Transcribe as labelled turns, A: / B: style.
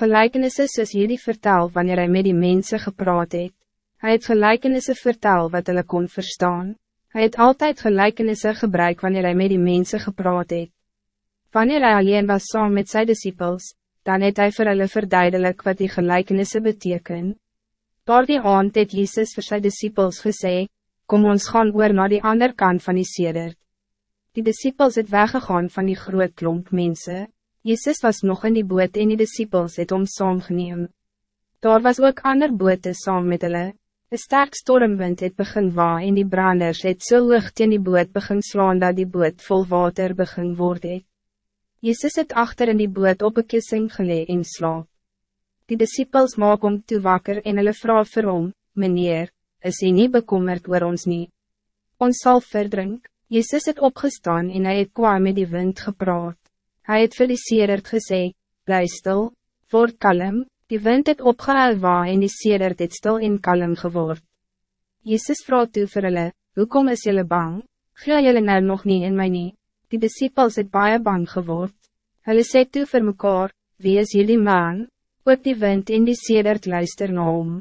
A: Gelijkenissen soos hierdie vertel wanneer hij met die mensen gepraat het. Hij het gelijkenissen vertel wat hulle kon verstaan. Hij het altijd gelijkenissen gebruik wanneer hij met die mensen gepraat het. Wanneer hij alleen was saam met zijn disciples, dan het hij vir hulle verduidelik wat die gelijkenissen beteken. Door die aand het Jezus vir sy disciples gesê, kom ons gaan oor naar die andere kant van die sedert. Die disciples het weggegaan van die groot klomp mensen. Jezus was nog in die boot en die disciples het om saamgeneem. Daar was ook ander boete saam met hulle. Een sterk stormwind het begin waa en die branders het so hoog teen die boot begin slaan dat die boot vol water begin word het. Jezus het achter in die boot op een kissing gelee en slaap. Die disciples maak om toe wakker en hulle vraag vir hom, Meneer, is hy nie bekommerd oor ons nie? Ons sal verdrink. Jezus het opgestaan en hij het kwaad met die wind gepraat. Hij het vir die sedert gesê, bly stil, word kalm, die wind het opgehou waar en die sedert het stil en kalm geword. Jezus vraag toe vir hulle, hoekom is julle bang? Gla julle nou nog niet in my nie? Die disciples het baie bang geword. Hulle sê toe vir mekaar, wie is jullie man? Ook die wind en die sedert luister na hom.